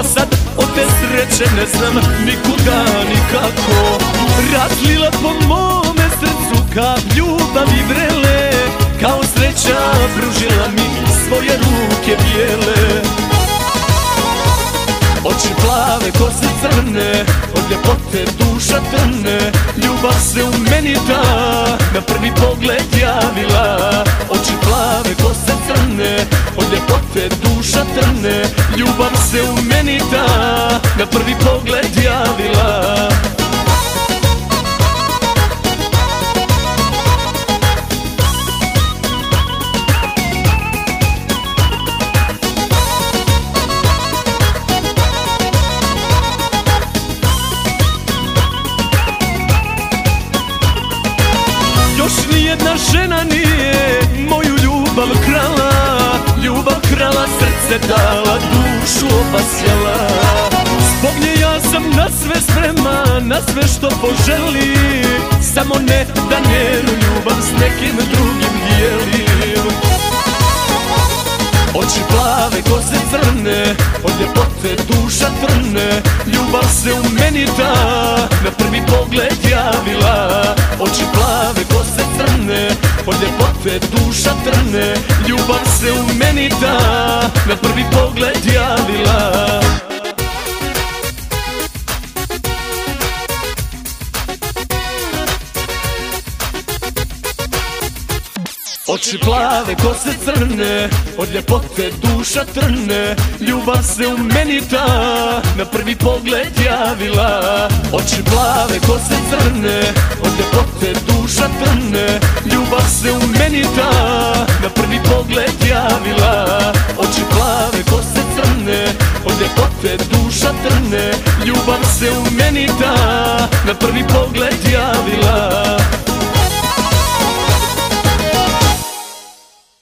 Pa sad od te sreće ne znam nikuda nikako. Razlila po mome srcu kap ljubavi vrele. Kao sreća pružila mi svoje ruke bijele. Oči plave, kose crne, od ljepote duša trne. Ljubav se u meni da, na prvi pogled javila Ljubav se u meni da, na prvi pogled javila. Još nijedna žena nije sve što poželi Samo ne da njenu ljubav s nekim drugim dijelim Oči plave, kose crne, od ljepote duša trne Ljubav se u meni da, na prvi pogled javila. Oči plave, kose crne, od ljepote duša trne Ljubav se u meni da, na prvi pogled javila Oči plave, kose crne, od ljepote duša trne. Ljubav se u meni da, na prvi pogled javila. Oči plave, kose crne, od ljepote duša trne. Ljubav se u meni da, na prvi pogled javila. Oči plave, kose crne, od ljepote duša trne. Ljubav se u meni da, na prvi pogled javila